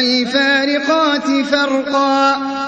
فالفارقات فرقا.